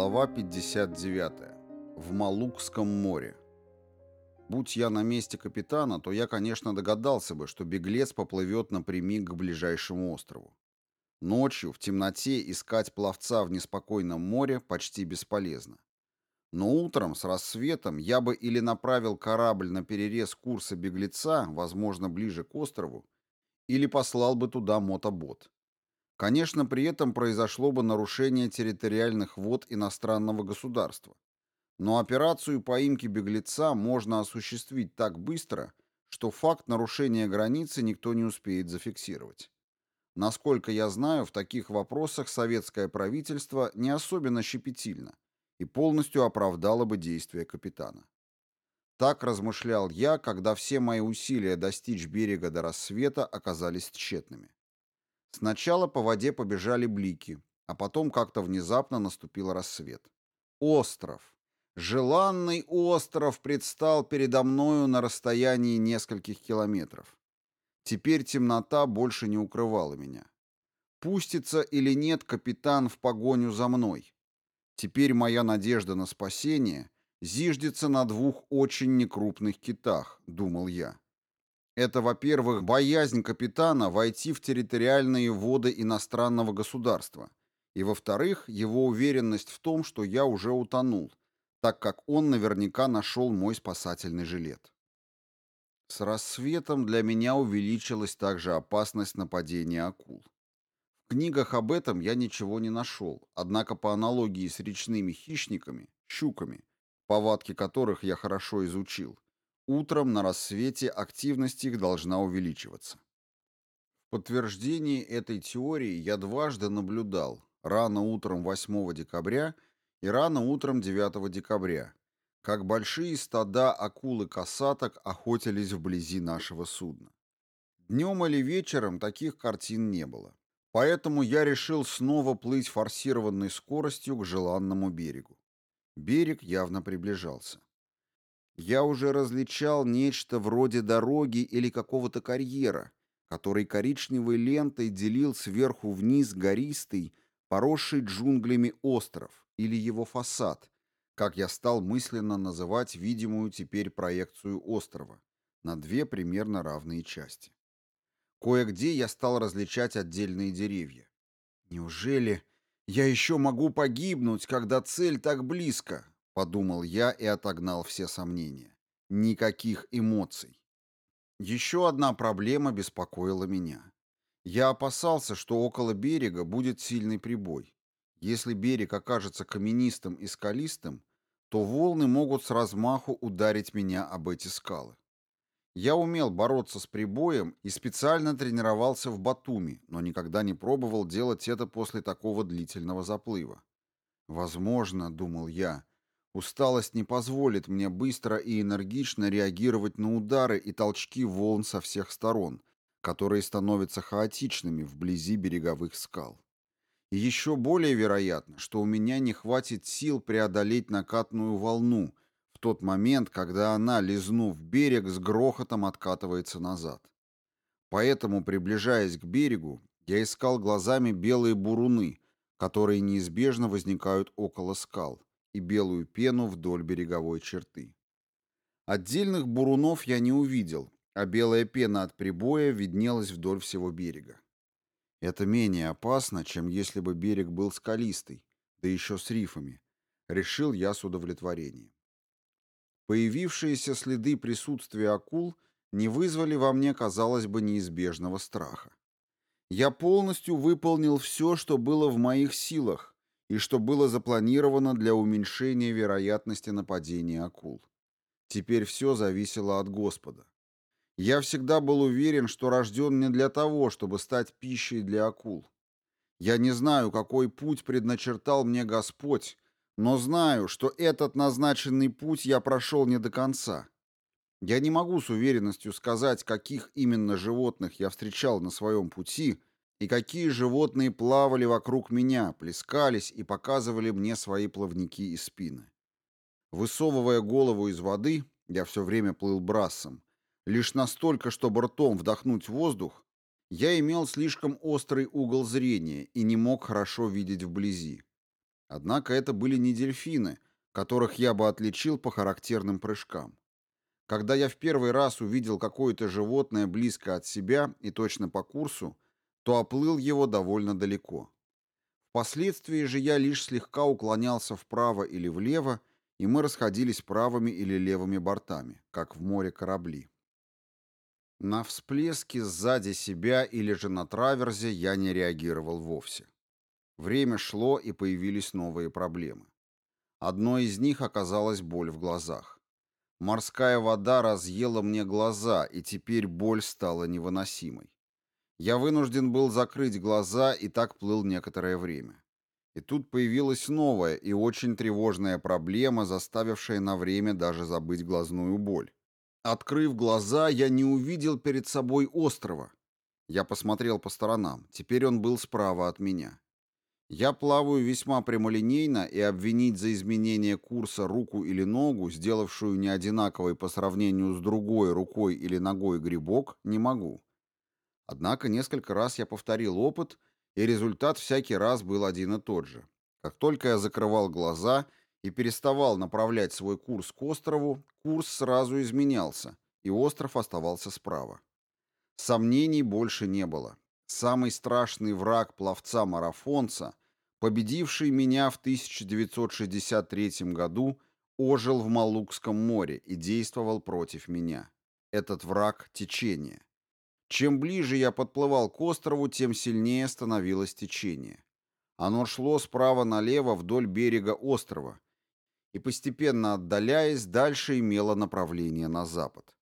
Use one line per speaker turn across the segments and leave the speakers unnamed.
Глава 59. В Малукском море. Будь я на месте капитана, то я, конечно, догадался бы, что беглец поплывет напрямик к ближайшему острову. Ночью, в темноте, искать пловца в неспокойном море почти бесполезно. Но утром, с рассветом, я бы или направил корабль на перерез курса беглеца, возможно, ближе к острову, или послал бы туда мотобот. Конечно, при этом произошло бы нарушение территориальных вод иностранного государства. Но операцию поимки беглеца можно осуществить так быстро, что факт нарушения границы никто не успеет зафиксировать. Насколько я знаю, в таких вопросах советское правительство не особенно щепетильно и полностью оправдало бы действия капитана. Так размышлял я, когда все мои усилия достичь берега до рассвета оказались тщетными. Сначала по воде побежали блики, а потом как-то внезапно наступил рассвет. Остров. Желанный остров предстал передо мною на расстоянии нескольких километров. Теперь темнота больше не укрывала меня. Пустится или нет капитан в погоню за мной? Теперь моя надежда на спасение зиждется на двух очень некрупных китах, думал я. Это, во-первых, боязнь капитана войти в территориальные воды иностранного государства, и, во-вторых, его уверенность в том, что я уже утонул, так как он наверняка нашел мой спасательный жилет. С рассветом для меня увеличилась также опасность нападения акул. В книгах об этом я ничего не нашел, однако по аналогии с речными хищниками, щуками, повадки которых я хорошо изучил, Утром на рассвете активность их должна увеличиваться. В подтверждении этой теории я дважды наблюдал, рано утром 8 декабря и рано утром 9 декабря, как большие стада акул и касаток охотились вблизи нашего судна. Днем или вечером таких картин не было. Поэтому я решил снова плыть форсированной скоростью к желанному берегу. Берег явно приближался. Я уже различал нечто вроде дороги или какого-то карьера, который коричневой лентой делил сверху вниз гористый, поросший джунглями остров или его фасад, как я стал мысленно называть видимую теперь проекцию острова, на две примерно равные части. Кое-где я стал различать отдельные деревья. Неужели я еще могу погибнуть, когда цель так близко? — подумал я и отогнал все сомнения. Никаких эмоций. Еще одна проблема беспокоила меня. Я опасался, что около берега будет сильный прибой. Если берег окажется каменистым и скалистым, то волны могут с размаху ударить меня об эти скалы. Я умел бороться с прибоем и специально тренировался в Батуми, но никогда не пробовал делать это после такого длительного заплыва. Возможно, думал я, Усталость не позволит мне быстро и энергично реагировать на удары и толчки волн со всех сторон, которые становятся хаотичными вблизи береговых скал. И еще более вероятно, что у меня не хватит сил преодолеть накатную волну в тот момент, когда она, лизнув берег, с грохотом откатывается назад. Поэтому, приближаясь к берегу, я искал глазами белые буруны, которые неизбежно возникают около скал, и белую пену вдоль береговой черты. Отдельных бурунов я не увидел, а белая пена от прибоя виднелась вдоль всего берега. Это менее опасно, чем если бы берег был скалистый, да еще с рифами, решил я с удовлетворением. Появившиеся следы присутствия акул не вызвали во мне, казалось бы, неизбежного страха. Я полностью выполнил все, что было в моих силах, и что было запланировано для уменьшения вероятности нападения акул. Теперь все зависело от Господа. Я всегда был уверен, что рожден не для того, чтобы стать пищей для акул. Я не знаю, какой путь предначертал мне Господь, но знаю, что этот назначенный путь я прошел не до конца. Я не могу с уверенностью сказать, каких именно животных я встречал на своем пути, и какие животные плавали вокруг меня, плескались и показывали мне свои плавники и спины. Высовывая голову из воды, я все время плыл брассом, лишь настолько, чтобы ртом вдохнуть воздух, я имел слишком острый угол зрения и не мог хорошо видеть вблизи. Однако это были не дельфины, которых я бы отличил по характерным прыжкам. Когда я в первый раз увидел какое-то животное близко от себя и точно по курсу, то оплыл его довольно далеко. Впоследствии же я лишь слегка уклонялся вправо или влево, и мы расходились правыми или левыми бортами, как в море корабли. На всплески сзади себя или же на траверзе я не реагировал вовсе. Время шло, и появились новые проблемы. Одной из них оказалась боль в глазах. Морская вода разъела мне глаза, и теперь боль стала невыносимой. Я вынужден был закрыть глаза и так плыл некоторое время. И тут появилась новая и очень тревожная проблема, заставившая на время даже забыть глазную боль. Открыв глаза, я не увидел перед собой острова. Я посмотрел по сторонам. Теперь он был справа от меня. Я плаваю весьма прямолинейно, и обвинить за изменение курса руку или ногу, сделавшую неодинаковый по сравнению с другой рукой или ногой грибок, не могу. Однако несколько раз я повторил опыт, и результат всякий раз был один и тот же. Как только я закрывал глаза — и переставал направлять свой курс к острову, курс сразу изменялся, и остров оставался справа. Сомнений больше не было. Самый страшный враг пловца-марафонца, победивший меня в 1963 году, ожил в Малукском море и действовал против меня. Этот враг — течение. Чем ближе я подплывал к острову, тем сильнее становилось течение. Оно шло справа налево вдоль берега острова, и, постепенно отдаляясь, дальше имело направление на запад.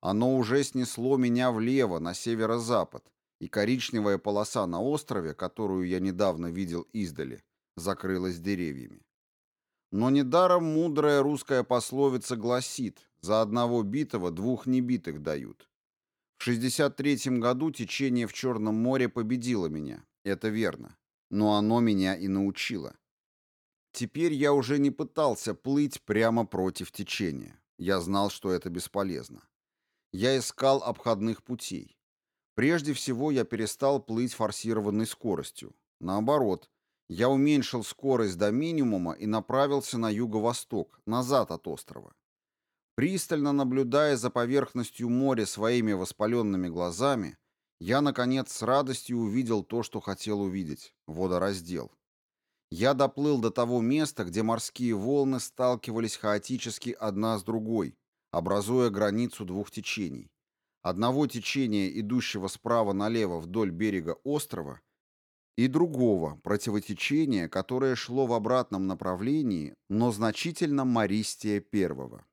Оно уже снесло меня влево, на северо-запад, и коричневая полоса на острове, которую я недавно видел издали, закрылась деревьями. Но недаром мудрая русская пословица гласит «за одного битого двух небитых дают». В 63 году течение в Черном море победило меня, это верно, но оно меня и научило. Теперь я уже не пытался плыть прямо против течения. Я знал, что это бесполезно. Я искал обходных путей. Прежде всего, я перестал плыть форсированной скоростью. Наоборот, я уменьшил скорость до минимума и направился на юго-восток, назад от острова. Пристально наблюдая за поверхностью моря своими воспаленными глазами, я, наконец, с радостью увидел то, что хотел увидеть — водораздел. Я доплыл до того места, где морские волны сталкивались хаотически одна с другой, образуя границу двух течений. Одного течения, идущего справа налево вдоль берега острова, и другого, противотечения, которое шло в обратном направлении, но значительно мористее первого.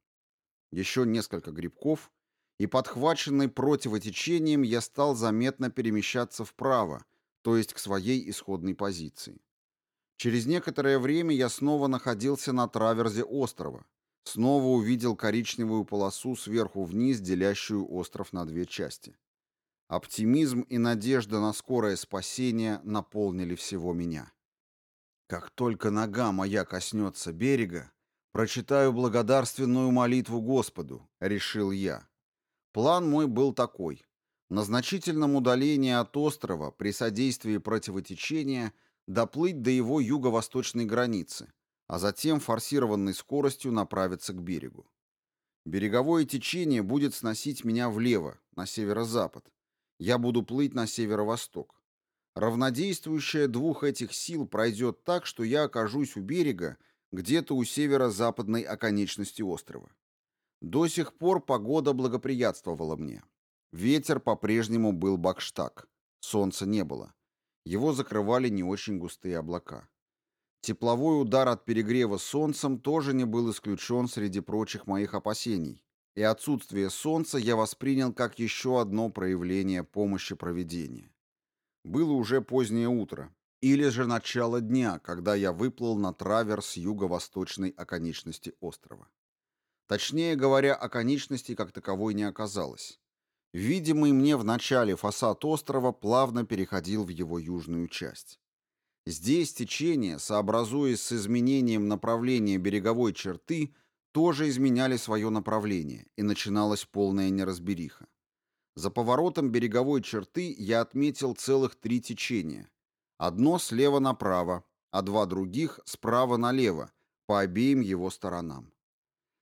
Еще несколько грибков, и подхваченный противотечением я стал заметно перемещаться вправо, то есть к своей исходной позиции. Через некоторое время я снова находился на траверзе острова. Снова увидел коричневую полосу сверху вниз, делящую остров на две части. Оптимизм и надежда на скорое спасение наполнили всего меня. Как только нога моя коснется берега, прочитаю благодарственную молитву Господу, решил я. План мой был такой. На значительном удалении от острова при содействии противотечения – доплыть до его юго-восточной границы, а затем форсированной скоростью направиться к берегу. Береговое течение будет сносить меня влево, на северо-запад. Я буду плыть на северо-восток. Равнодействующая двух этих сил пройдет так, что я окажусь у берега, где-то у северо-западной оконечности острова. До сих пор погода благоприятствовала мне. Ветер по-прежнему был бакштаг. Солнца не было. Его закрывали не очень густые облака. Тепловой удар от перегрева солнцем тоже не был исключен среди прочих моих опасений, и отсутствие солнца я воспринял как еще одно проявление помощи проведения. Было уже позднее утро, или же начало дня, когда я выплыл на траверс юго-восточной оконечности острова. Точнее говоря, оконечности как таковой не оказалось. Видимый мне в начале фасад острова плавно переходил в его южную часть. Здесь течение, сообразуясь с изменением направления береговой черты, тоже изменяли свое направление, и начиналась полная неразбериха. За поворотом береговой черты я отметил целых три течения. Одно слева направо, а два других справа налево, по обеим его сторонам.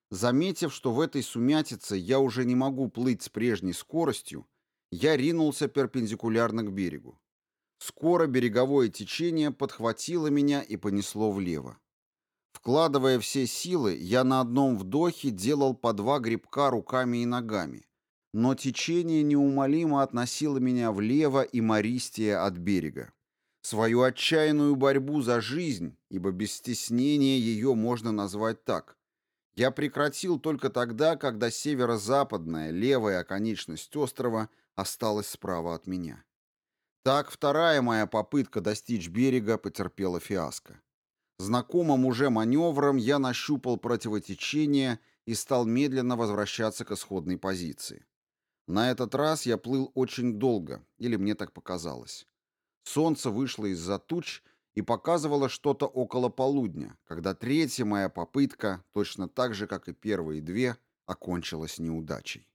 Заметив, что в этой сумятице я уже не могу плыть с прежней скоростью, я ринулся перпендикулярно к берегу. Скоро береговое течение подхватило меня и понесло влево. Вкладывая все силы, я на одном вдохе делал по два грибка руками и ногами, но течение неумолимо относило меня влево и мористее от берега. Свою отчаянную борьбу за жизнь, ибо без стеснения ее можно назвать так, я прекратил только тогда, когда северо-западная, левая оконечность острова осталась справа от меня. Так вторая моя попытка достичь берега потерпела фиаско. Знакомым уже маневром я нащупал противотечение и стал медленно возвращаться к исходной позиции. На этот раз я плыл очень долго, или мне так показалось. Солнце вышло из-за туч и показывало что-то около полудня, когда третья моя попытка, точно так же, как и первые две, окончилась неудачей.